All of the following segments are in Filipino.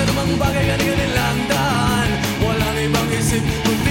Sa namang bagay, ganyan nilang daan? Walang ibang isip, kundi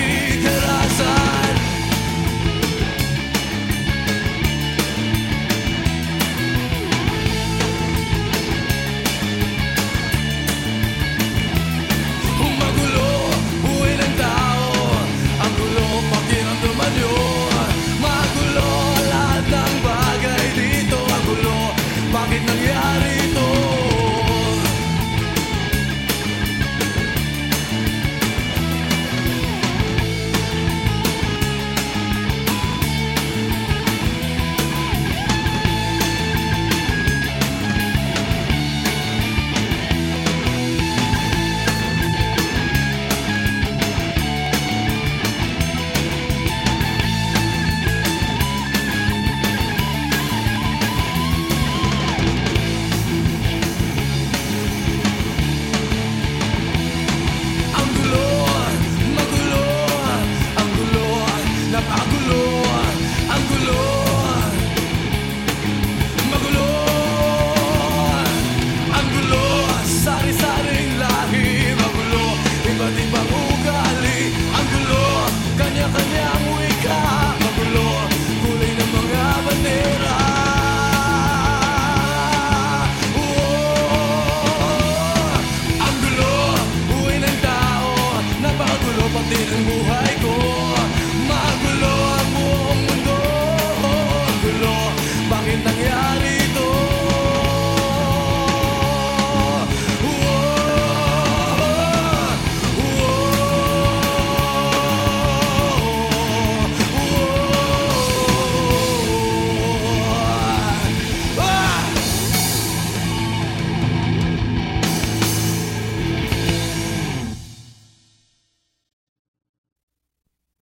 Bakit nangyari?